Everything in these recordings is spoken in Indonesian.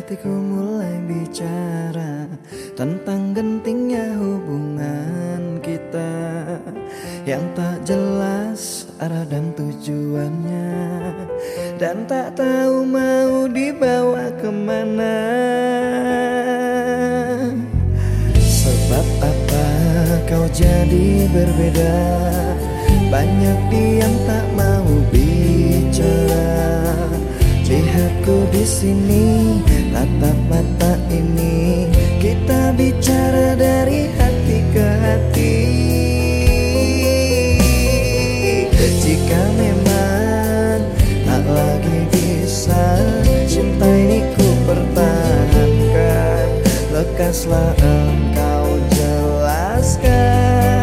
hatiku mulai bicara Tentang gentingnya hubungan kita Yang tak jelas arah dan tujuannya Dan tak tahu mau dibawa ke mana. Sebab apa kau jadi berbeda? Banyak diam tak mau bicara Lihatku di sini tatap mata ini. Kita bicara dari hati ke hati. Jika memang tak lagi bisa cinta ini ku pertahankan. Lekaslah engkau jelaskan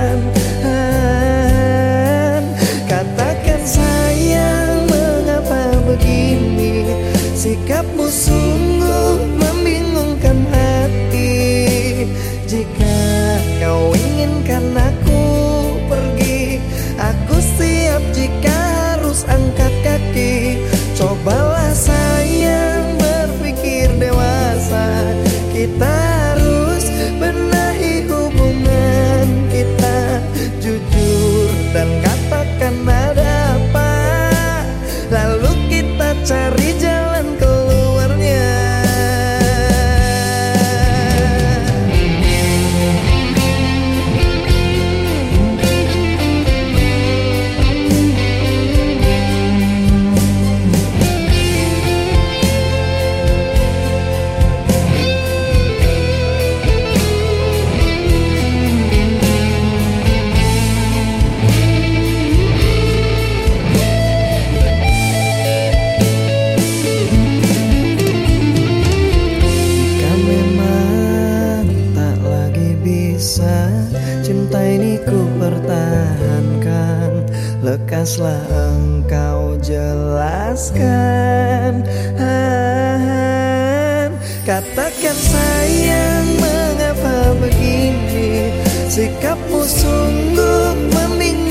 ku pertahankan. Lekaslah engkau jelaskan. Katakan sayang mengapa begini? Sikapmu sungguh membingungkan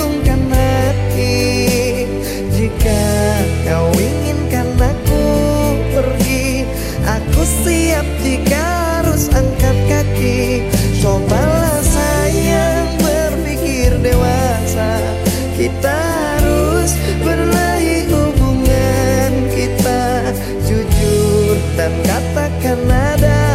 dan katakan ada